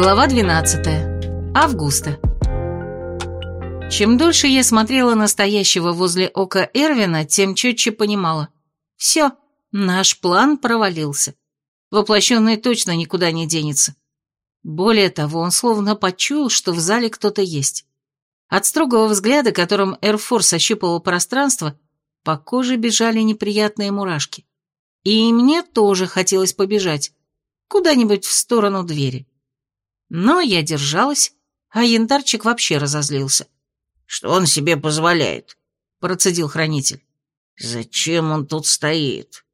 Глава 12. Августа. Чем дольше я смотрела на стоящего возле ока Эрвина, тем четче понимала. Все, наш план провалился. Воплощенный точно никуда не денется. Более того, он словно почуял, что в зале кто-то есть. От строгого взгляда, которым Эрфорс ощупывал пространство, по коже бежали неприятные мурашки. И мне тоже хотелось побежать. Куда-нибудь в сторону двери. Но я держалась, а янтарчик вообще разозлился. «Что он себе позволяет?» — процедил хранитель. «Зачем он тут стоит?»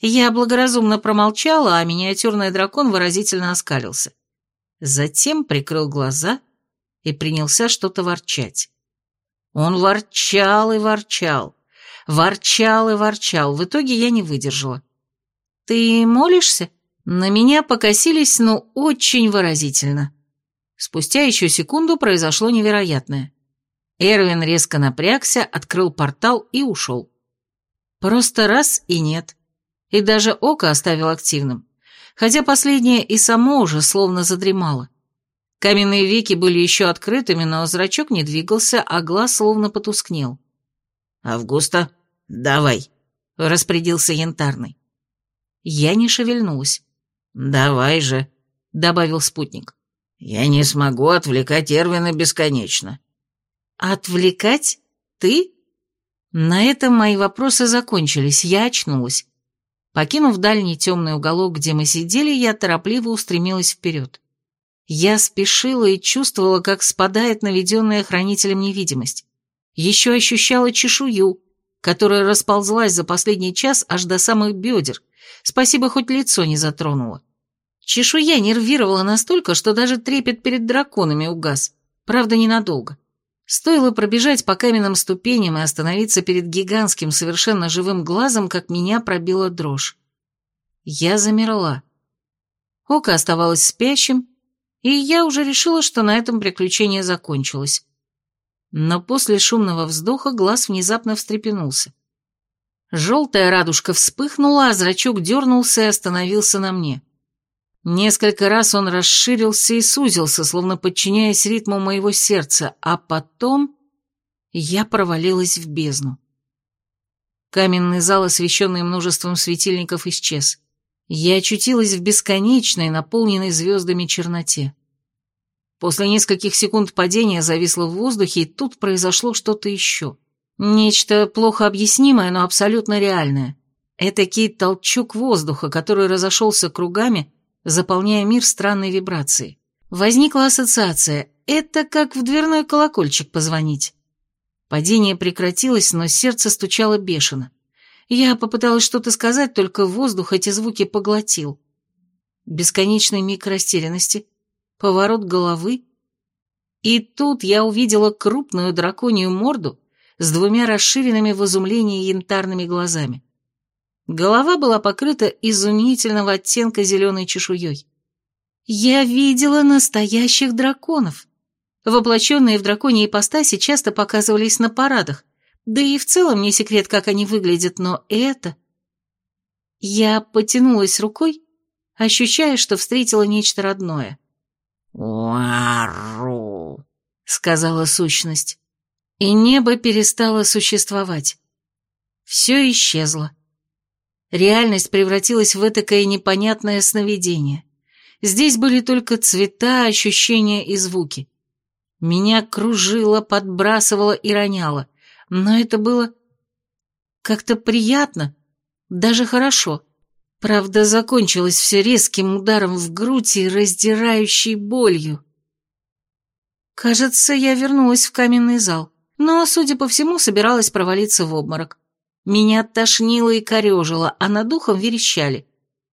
Я благоразумно промолчала, а миниатюрный дракон выразительно оскалился. Затем прикрыл глаза и принялся что-то ворчать. Он ворчал и ворчал, ворчал и ворчал. В итоге я не выдержала. «Ты молишься?» На меня покосились, но очень выразительно. Спустя еще секунду произошло невероятное. Эрвин резко напрягся, открыл портал и ушел. Просто раз и нет. И даже око оставил активным. Хотя последнее и само уже словно задремало. Каменные веки были еще открытыми, но зрачок не двигался, а глаз словно потускнел. «Августа, давай», — распорядился янтарный. Я не шевельнулась. «Давай же», — добавил спутник. «Я не смогу отвлекать Эрвина бесконечно». «Отвлекать? Ты?» На этом мои вопросы закончились, я очнулась. Покинув дальний темный уголок, где мы сидели, я торопливо устремилась вперед. Я спешила и чувствовала, как спадает наведенная хранителем невидимость. Еще ощущала чешую, которая расползлась за последний час аж до самых бедер, Спасибо, хоть лицо не затронуло. Чешуя нервировала настолько, что даже трепет перед драконами угас. Правда, ненадолго. Стоило пробежать по каменным ступеням и остановиться перед гигантским, совершенно живым глазом, как меня пробила дрожь. Я замерла. Око оставалось спящим, и я уже решила, что на этом приключение закончилось. Но после шумного вздоха глаз внезапно встрепенулся. Желтая радужка вспыхнула, а зрачок дернулся и остановился на мне. Несколько раз он расширился и сузился, словно подчиняясь ритму моего сердца, а потом я провалилась в бездну. Каменный зал, освещенный множеством светильников, исчез. Я очутилась в бесконечной, наполненной звездами черноте. После нескольких секунд падения зависло в воздухе, и тут произошло что-то еще. Нечто плохо объяснимое, но абсолютно реальное. Этакий толчок воздуха, который разошелся кругами, заполняя мир странной вибрацией. Возникла ассоциация «это как в дверной колокольчик позвонить». Падение прекратилось, но сердце стучало бешено. Я попыталась что-то сказать, только воздух эти звуки поглотил. Бесконечный миг растерянности, поворот головы. И тут я увидела крупную драконью морду, с двумя расширенными в изумлении янтарными глазами. Голова была покрыта изумительного оттенка зеленой чешуей. Я видела настоящих драконов. Воплощенные в драконьей ипостаси часто показывались на парадах, да и в целом не секрет, как они выглядят, но это... Я потянулась рукой, ощущая, что встретила нечто родное. «Уару», — сказала сущность и небо перестало существовать. Все исчезло. Реальность превратилась в этакое непонятное сновидение. Здесь были только цвета, ощущения и звуки. Меня кружило, подбрасывало и роняло, но это было как-то приятно, даже хорошо. Правда, закончилось все резким ударом в грудь и раздирающей болью. Кажется, я вернулась в каменный зал но, судя по всему, собиралась провалиться в обморок. Меня тошнило и корежило, а над духом верещали.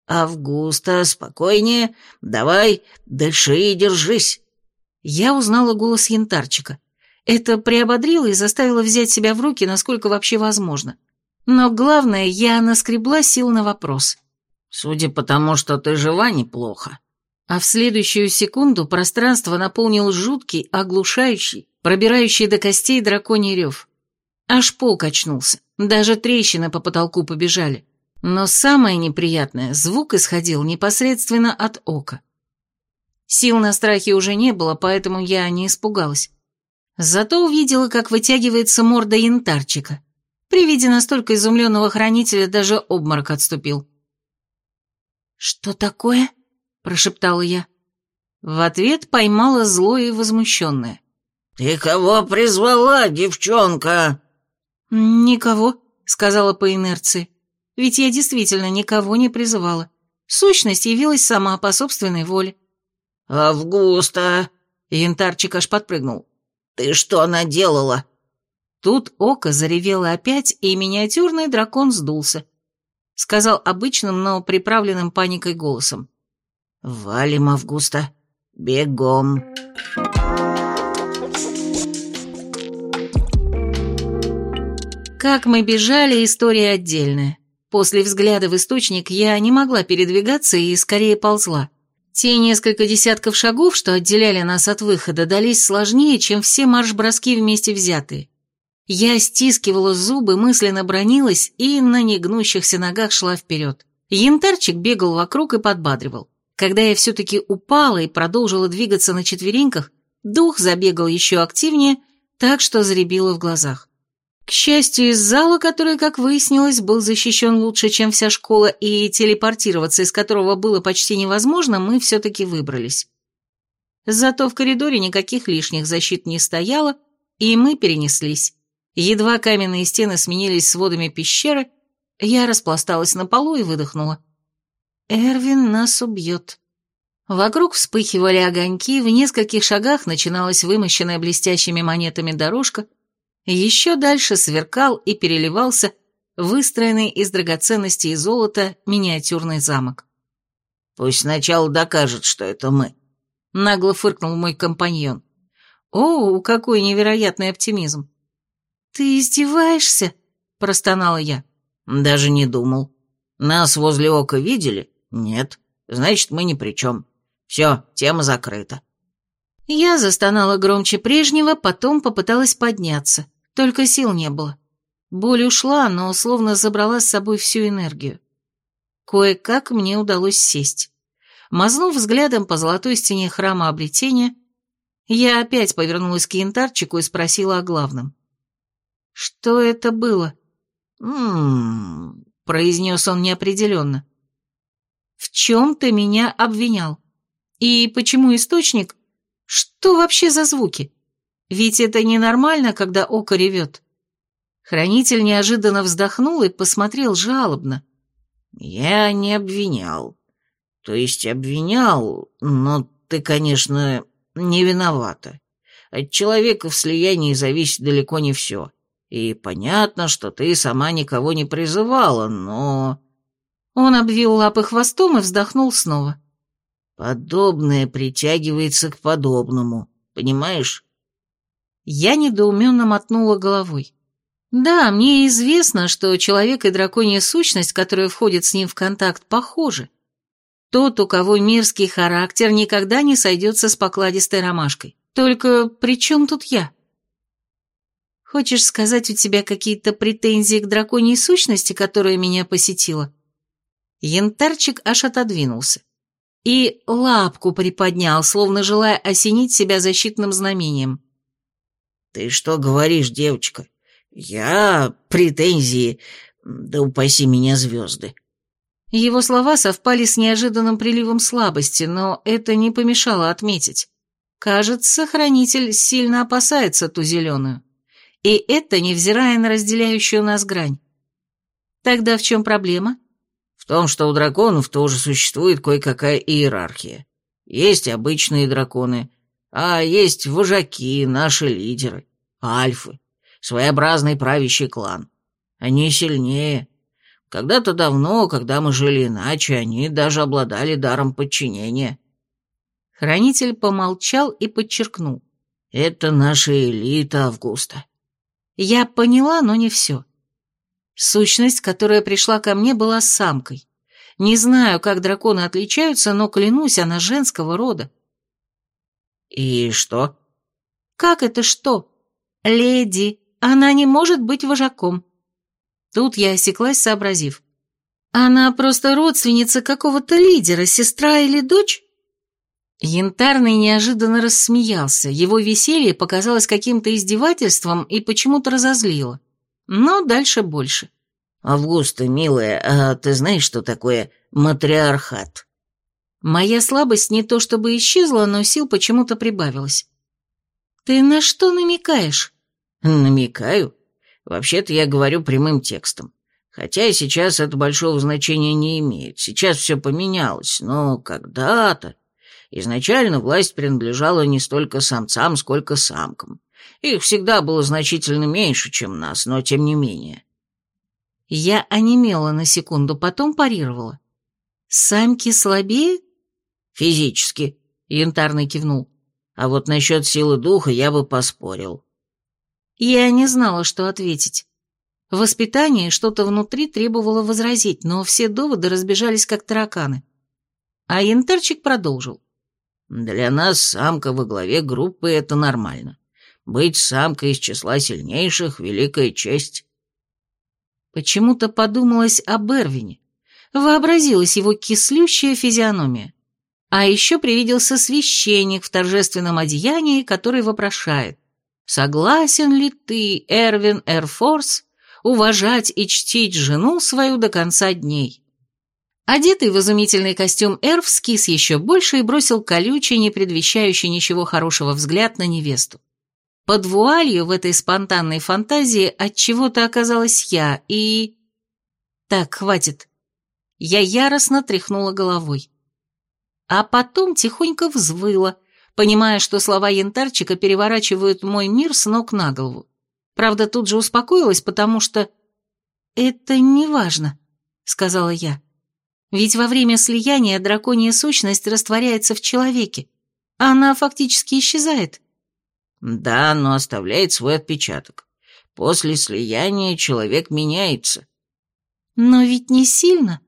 «Августа, спокойнее, давай, дыши и держись». Я узнала голос янтарчика. Это приободрило и заставило взять себя в руки, насколько вообще возможно. Но главное, я наскребла сил на вопрос. «Судя по тому, что ты жива, неплохо». А в следующую секунду пространство наполнил жуткий, оглушающий, пробирающий до костей драконий рев. Аж пол качнулся, даже трещины по потолку побежали. Но самое неприятное, звук исходил непосредственно от ока. Сил на страхе уже не было, поэтому я не испугалась. Зато увидела, как вытягивается морда янтарчика. При виде настолько изумленного хранителя даже обморок отступил. «Что такое?» – прошептала я. В ответ поймала злое и возмущенное. «Ты кого призвала, девчонка?» «Никого», — сказала по инерции. «Ведь я действительно никого не призывала. Сущность явилась сама по собственной воле». «Августа!» — янтарчик аж подпрыгнул. «Ты что наделала?» Тут око заревело опять, и миниатюрный дракон сдулся. Сказал обычным, но приправленным паникой голосом. «Валим, Августа, бегом!» Как мы бежали, история отдельная. После взгляда в источник я не могла передвигаться и скорее ползла. Те несколько десятков шагов, что отделяли нас от выхода, дались сложнее, чем все марш-броски вместе взятые. Я стискивала зубы, мысленно бронилась и на негнущихся ногах шла вперед. Янтарчик бегал вокруг и подбадривал. Когда я все-таки упала и продолжила двигаться на четвереньках, дух забегал еще активнее, так что заребило в глазах. К счастью, из зала, который, как выяснилось, был защищен лучше, чем вся школа, и телепортироваться из которого было почти невозможно, мы все-таки выбрались. Зато в коридоре никаких лишних защит не стояло, и мы перенеслись. Едва каменные стены сменились сводами пещеры, я распласталась на полу и выдохнула. «Эрвин нас убьет». Вокруг вспыхивали огоньки, в нескольких шагах начиналась вымощенная блестящими монетами дорожка, еще дальше сверкал и переливался выстроенный из драгоценностей и золота миниатюрный замок. «Пусть сначала докажет, что это мы», — нагло фыркнул мой компаньон. «О, какой невероятный оптимизм!» «Ты издеваешься?» — простонала я. «Даже не думал. Нас возле ока видели? Нет. Значит, мы ни при чем. Все, тема закрыта». Я застонала громче прежнего, потом попыталась подняться. Только сил не было. Боль ушла, но словно забрала с собой всю энергию. Кое-как мне удалось сесть. Мазнув взглядом по золотой стене храма обретения, я опять повернулась к янтарчику и спросила о главном. «Что это было?» «М-м-м», произнес он неопределенно. «В чем ты меня обвинял? И почему источник? Что вообще за звуки?» Ведь это ненормально, когда око ревет. Хранитель неожиданно вздохнул и посмотрел жалобно. «Я не обвинял. То есть обвинял, но ты, конечно, не виновата. От человека в слиянии зависит далеко не все. И понятно, что ты сама никого не призывала, но...» Он обвил лапы хвостом и вздохнул снова. «Подобное притягивается к подобному, понимаешь? Я недоуменно мотнула головой. Да, мне известно, что человек и драконья сущность, которая входит с ним в контакт, похожи. Тот, у кого мирский характер, никогда не сойдется с покладистой ромашкой. Только при чем тут я? Хочешь сказать, у тебя какие-то претензии к драконьей сущности, которая меня посетила? Янтарчик аж отодвинулся. И лапку приподнял, словно желая осенить себя защитным знамением. «Ты что говоришь, девочка? Я... претензии... Да упаси меня звезды». Его слова совпали с неожиданным приливом слабости, но это не помешало отметить. Кажется, хранитель сильно опасается ту зеленую. И это невзирая на разделяющую нас грань. Тогда в чем проблема? В том, что у драконов тоже существует кое-какая иерархия. Есть обычные драконы, а есть вожаки, наши лидеры, альфы, своеобразный правящий клан. Они сильнее. Когда-то давно, когда мы жили иначе, они даже обладали даром подчинения. Хранитель помолчал и подчеркнул. Это наша элита Августа. Я поняла, но не все. Сущность, которая пришла ко мне, была самкой. Не знаю, как драконы отличаются, но клянусь, она женского рода. «И что?» «Как это что? Леди, она не может быть вожаком». Тут я осеклась, сообразив. «Она просто родственница какого-то лидера, сестра или дочь?» Янтарный неожиданно рассмеялся, его веселье показалось каким-то издевательством и почему-то разозлило. Но дальше больше. «Августа, милая, а ты знаешь, что такое матриархат?» Моя слабость не то чтобы исчезла, но сил почему-то прибавилось. «Ты на что намекаешь?» «Намекаю? Вообще-то я говорю прямым текстом. Хотя и сейчас это большого значения не имеет. Сейчас все поменялось, но когда-то... Изначально власть принадлежала не столько самцам, сколько самкам. Их всегда было значительно меньше, чем нас, но тем не менее. Я онемела на секунду, потом парировала. «Самки слабее?» «Физически», — Янтарный кивнул. «А вот насчет силы духа я бы поспорил». Я не знала, что ответить. Воспитание что-то внутри требовало возразить, но все доводы разбежались как тараканы. А янтарчик продолжил. «Для нас самка во главе группы — это нормально. Быть самкой из числа сильнейших — великая честь. Почему-то подумалось об Эрвине. Вообразилась его кислющая физиономия. А еще привиделся священник в торжественном одеянии, который вопрошает. «Согласен ли ты, Эрвин Эрфорс, уважать и чтить жену свою до конца дней?» Одетый в изумительный костюм Эрв скис еще больше и бросил колючий, не предвещающий ничего хорошего взгляд на невесту. Под вуалью в этой спонтанной фантазии от чего-то оказалась я и... Так, хватит. Я яростно тряхнула головой. А потом тихонько взвыла, понимая, что слова янтарчика переворачивают мой мир с ног на голову. Правда, тут же успокоилась, потому что... «Это не важно», — сказала я. «Ведь во время слияния драконья сущность растворяется в человеке. Она фактически исчезает. Да, но оставляет свой отпечаток. После слияния человек меняется. Но ведь не сильно.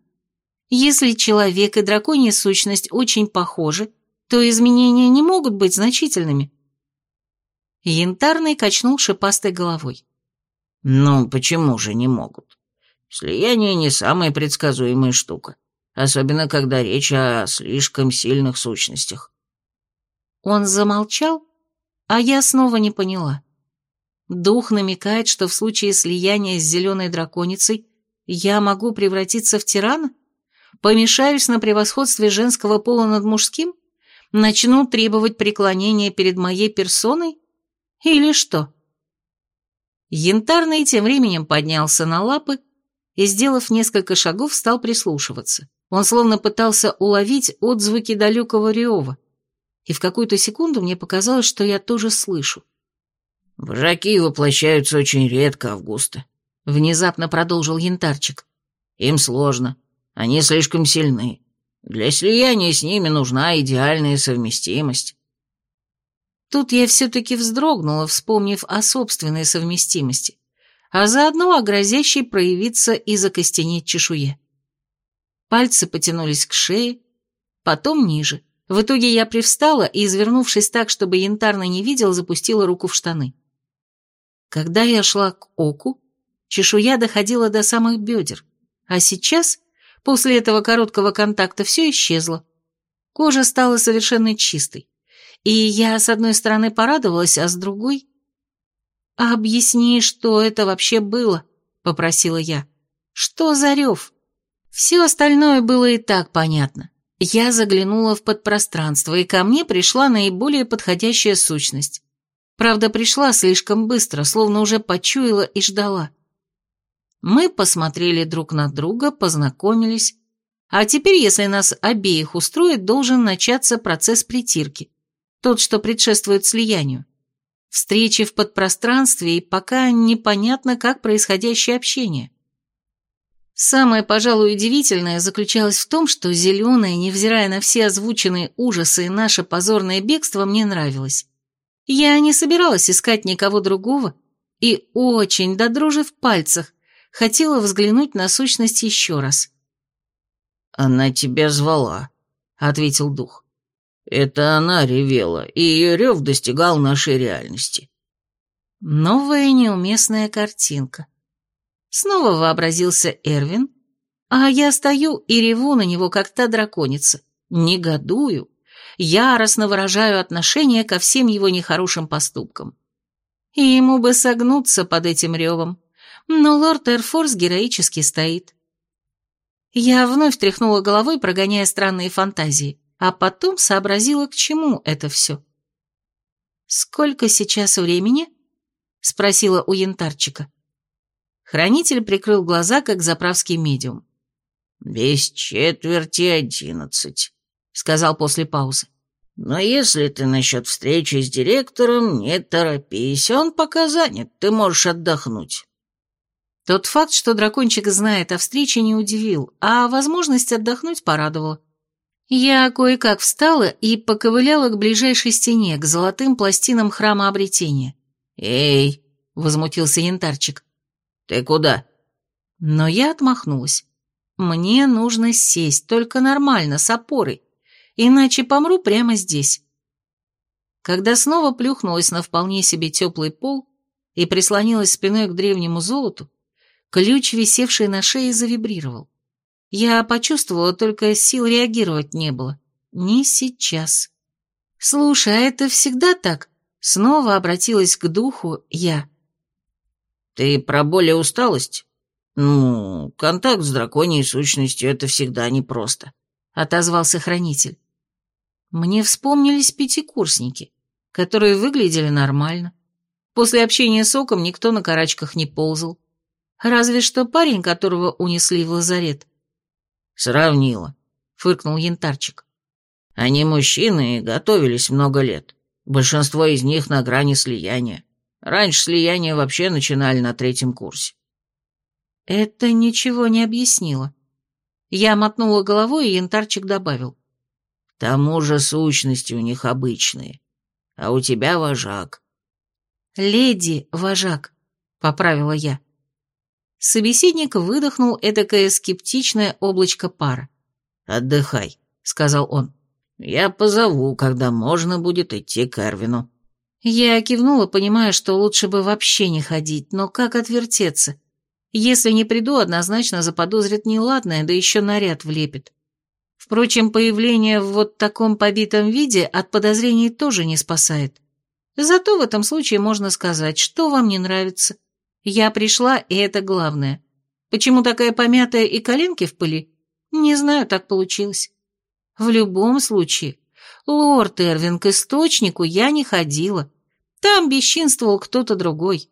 Если человек и драконья сущность очень похожи, то изменения не могут быть значительными. Янтарный качнул шипастой головой. Ну, почему же не могут? Слияние не самая предсказуемая штука, особенно когда речь о слишком сильных сущностях. Он замолчал, а я снова не поняла. Дух намекает, что в случае слияния с зеленой драконицей я могу превратиться в тирана? Помешаюсь на превосходстве женского пола над мужским? Начну требовать преклонения перед моей персоной? Или что? Янтарный тем временем поднялся на лапы и, сделав несколько шагов, стал прислушиваться. Он словно пытался уловить отзвуки далекого рева и в какую-то секунду мне показалось, что я тоже слышу. «Вожаки воплощаются очень редко, Августа», — внезапно продолжил янтарчик. «Им сложно. Они слишком сильны. Для слияния с ними нужна идеальная совместимость». Тут я все-таки вздрогнула, вспомнив о собственной совместимости, а заодно о грозящей проявиться и закостенеть чешуе. Пальцы потянулись к шее, потом ниже. В итоге я привстала и, извернувшись так, чтобы янтарный не видел, запустила руку в штаны. Когда я шла к оку, чешуя доходила до самых бедер, а сейчас, после этого короткого контакта, все исчезло. Кожа стала совершенно чистой, и я, с одной стороны, порадовалась, а с другой... «А объясни, что это вообще было?» — попросила я. «Что за рев?» Все остальное было и так понятно. Я заглянула в подпространство, и ко мне пришла наиболее подходящая сущность. Правда, пришла слишком быстро, словно уже почуяла и ждала. Мы посмотрели друг на друга, познакомились. А теперь, если нас обеих устроит, должен начаться процесс притирки. Тот, что предшествует слиянию. Встречи в подпространстве и пока непонятно, как происходящее общение. Самое, пожалуй, удивительное заключалось в том, что зеленое, невзирая на все озвученные ужасы и наше позорное бегство, мне нравилось. Я не собиралась искать никого другого и очень, до дрожи в пальцах, хотела взглянуть на сущность еще раз. «Она тебя звала», — ответил дух. «Это она ревела, и ее рев достигал нашей реальности». Новая неуместная картинка. Снова вообразился Эрвин, а я стою и реву на него, как та драконица. Негодую. яростно выражаю отношение ко всем его нехорошим поступкам. И ему бы согнуться под этим ревом, но лорд Эрфорс героически стоит. Я вновь тряхнула головой, прогоняя странные фантазии, а потом сообразила, к чему это все. «Сколько сейчас времени?» — спросила у янтарчика. Хранитель прикрыл глаза, как заправский медиум. «Без четверти одиннадцать», — сказал после паузы. «Но если ты насчет встречи с директором, не торопись, он пока занят, ты можешь отдохнуть». Тот факт, что дракончик знает о встрече, не удивил, а возможность отдохнуть порадовала. Я кое-как встала и поковыляла к ближайшей стене, к золотым пластинам храма обретения. «Эй!» — возмутился янтарчик. «Ты куда?» Но я отмахнулась. Мне нужно сесть, только нормально, с опорой, иначе помру прямо здесь. Когда снова плюхнулась на вполне себе теплый пол и прислонилась спиной к древнему золоту, Ключ, висевший на шее, завибрировал. Я почувствовала, только сил реагировать не было. Не сейчас. «Слушай, а это всегда так?» Снова обратилась к духу я. «Ты про боль и усталость?» «Ну, контакт с драконьей сущностью — это всегда непросто», — отозвался хранитель. Мне вспомнились пятикурсники, которые выглядели нормально. После общения с Оком никто на карачках не ползал. Разве что парень, которого унесли в лазарет. Сравнила, фыркнул янтарчик. Они мужчины и готовились много лет. Большинство из них на грани слияния. Раньше слияние вообще начинали на третьем курсе. Это ничего не объяснило. Я мотнула головой, и янтарчик добавил. К тому же сущности у них обычные. А у тебя вожак. Леди вожак, поправила я. Собеседник выдохнул эдакое скептичное облачко пара. «Отдыхай», — сказал он. «Я позову, когда можно будет идти к Эрвину». Я кивнула, понимая, что лучше бы вообще не ходить, но как отвертеться? Если не приду, однозначно заподозрит неладное, да еще наряд влепит. Впрочем, появление в вот таком побитом виде от подозрений тоже не спасает. Зато в этом случае можно сказать, что вам не нравится. Я пришла, и это главное. Почему такая помятая и коленки в пыли? Не знаю, так получилось. В любом случае, лорд Эрвин к источнику я не ходила. Там бесчинствовал кто-то другой.